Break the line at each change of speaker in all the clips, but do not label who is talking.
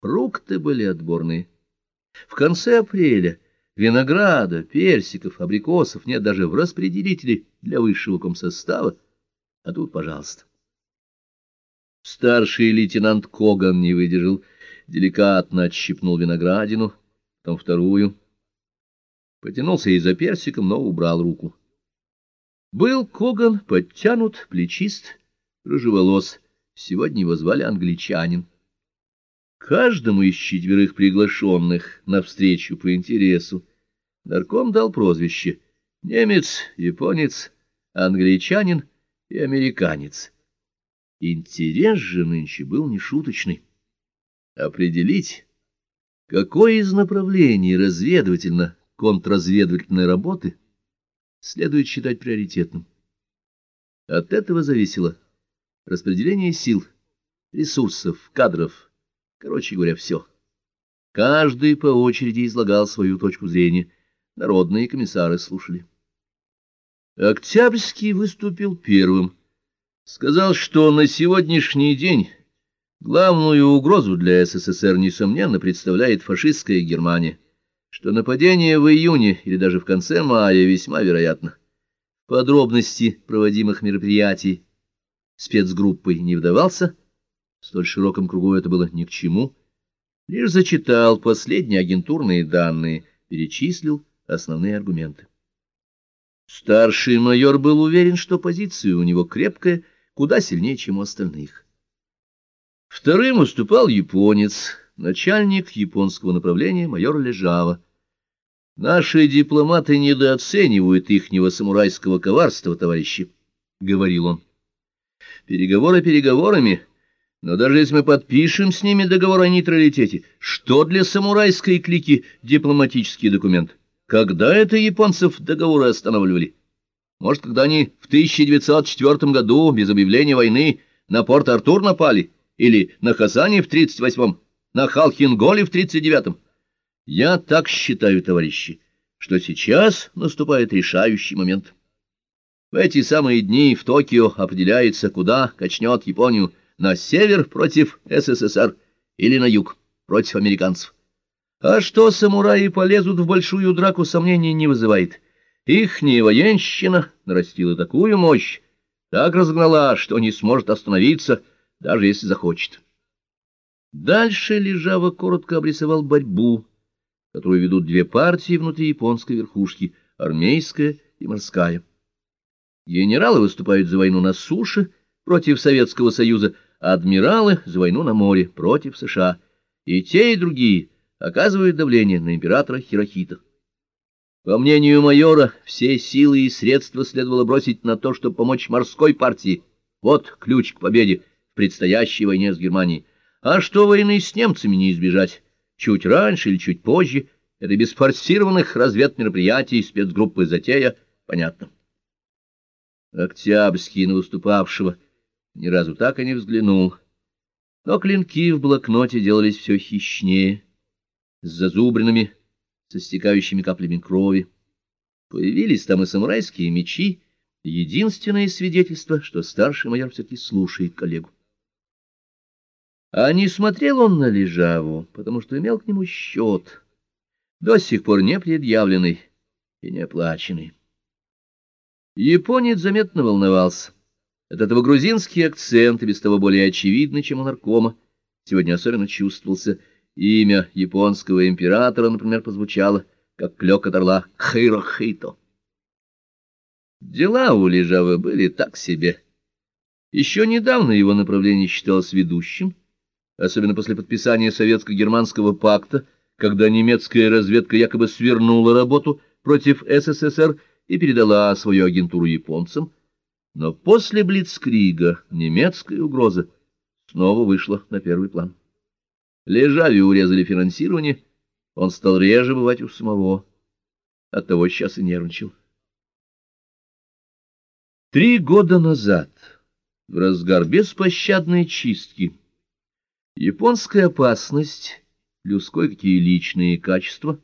Фрукты были отборные. В конце апреля винограда, персиков, абрикосов нет даже в распределителе для высшего комсостава, а тут, пожалуйста. Старший лейтенант Коган не выдержал, деликатно отщипнул виноградину, потом вторую. Потянулся и за персиком, но убрал руку. Был Коган подтянут, плечист, рыжеволос. Сегодня его звали англичанин. Каждому из четверых приглашенных на встречу по интересу нарком дал прозвище немец, японец, англичанин и американец. Интерес же нынче был нешуточный. Определить, какое из направлений разведывательно-контрразведывательной работы следует считать приоритетным. От этого зависело распределение сил, ресурсов, кадров, Короче говоря, все. Каждый по очереди излагал свою точку зрения. Народные комиссары слушали. Октябрьский выступил первым. Сказал, что на сегодняшний день главную угрозу для СССР, несомненно, представляет фашистская Германия, что нападение в июне или даже в конце мая весьма вероятно. Подробности проводимых мероприятий спецгруппой не вдавался, столь широком кругу это было ни к чему. Лишь зачитал последние агентурные данные, перечислил основные аргументы. Старший майор был уверен, что позиция у него крепкая, куда сильнее, чем у остальных. Вторым выступал японец, начальник японского направления майор Лежава. «Наши дипломаты недооценивают ихнего самурайского коварства, товарищи», — говорил он. «Переговоры переговорами, но даже если мы подпишем с ними договор о нейтралитете, что для самурайской клики дипломатический документ? Когда это японцев договоры останавливали? Может, когда они в 1904 году без объявления войны на Порт-Артур напали? Или на Хасане в 38-м? На Халхинголе в 39-м? Я так считаю, товарищи, что сейчас наступает решающий момент. В эти самые дни в Токио определяется, куда качнет Японию на север против СССР или на юг против американцев. А что самураи полезут в большую драку, сомнений не вызывает. Ихняя военщина нарастила такую мощь, так разгнала, что не сможет остановиться, даже если захочет. Дальше Лежава коротко обрисовал борьбу, которую ведут две партии внутри японской верхушки, армейская и морская. Генералы выступают за войну на суше против Советского Союза, адмиралы за войну на море против США, и те, и другие оказывают давление на императора Хирохита. По мнению майора, все силы и средства следовало бросить на то, чтобы помочь морской партии. Вот ключ к победе в предстоящей войне с Германией. А что войны с немцами не избежать? Чуть раньше или чуть позже, это без форсированных разведмероприятий спецгруппы «Затея» понятно. Октябрьский на выступавшего — ни разу так и не взглянул. Но клинки в блокноте делались все хищнее, с зазубринами, со стекающими каплями крови. Появились там и самурайские мечи, единственное свидетельство, что старший майор все-таки слушает коллегу. А не смотрел он на Лежаву, потому что имел к нему счет, до сих пор не предъявленный и не оплаченный. Японец заметно волновался. От этого грузинский акцент, без того более очевидный, чем у наркома, сегодня особенно чувствовался. Имя японского императора, например, прозвучало, как клёк от орла Хирохито. Дела у Лежавы были так себе. Еще недавно его направление считалось ведущим, особенно после подписания Советско-Германского пакта, когда немецкая разведка якобы свернула работу против СССР и передала свою агентуру японцам, но после Блицкрига немецкая угроза снова вышла на первый план. Лежави урезали финансирование, он стал реже бывать у самого. Оттого сейчас и нервничал. Три года назад, в разгар беспощадной чистки, японская опасность, людской какие личные качества,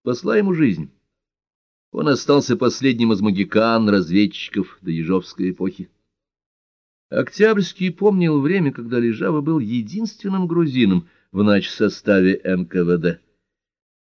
спасла ему жизнь. Он остался последним из магикан, разведчиков до Ежовской эпохи. Октябрьский помнил время, когда Лежава был единственным грузином в начсоставе НКВД.